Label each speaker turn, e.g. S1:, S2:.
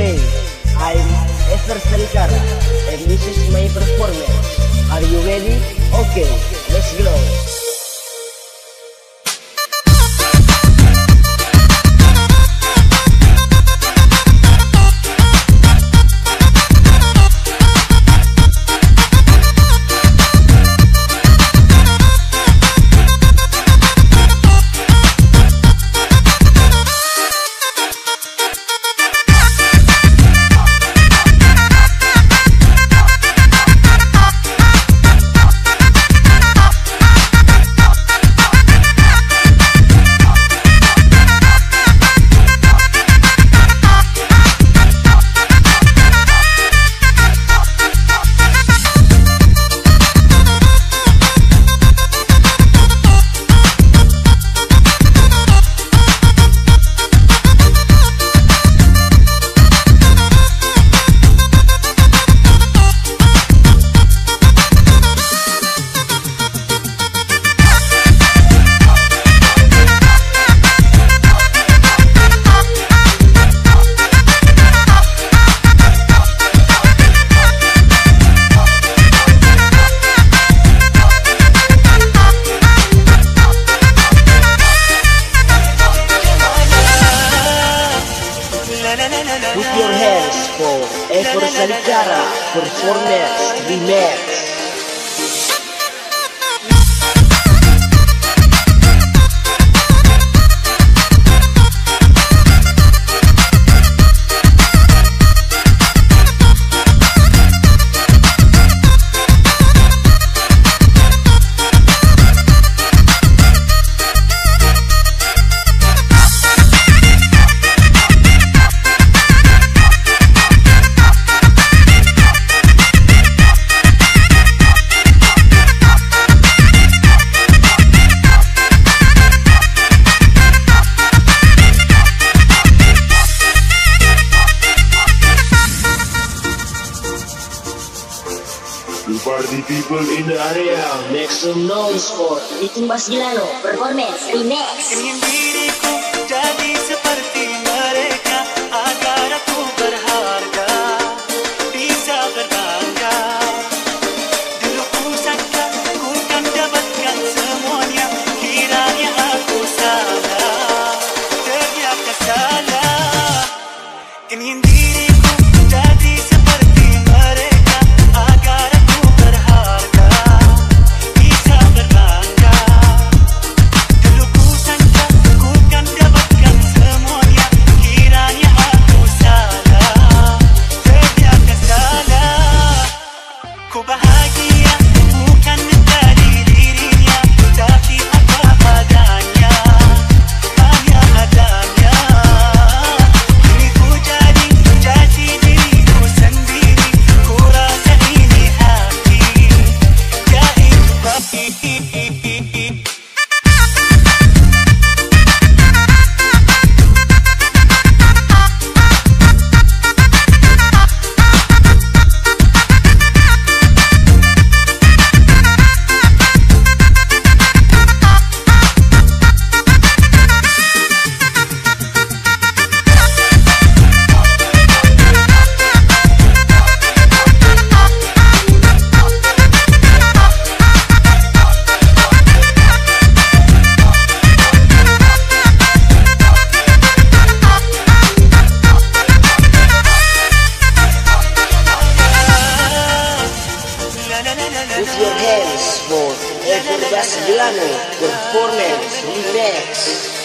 S1: Hey, I'm Esther Sarikara and this is my performance. Are you ready? Okay. Put your hands for Ever Salikara Performance Remix.
S2: People in the area,
S1: Make some noise for
S3: Bikin Bos Gilano. Performance. Remix.
S4: Diriku
S1: Kuba Bos, ekor gas gelane, performance, remix.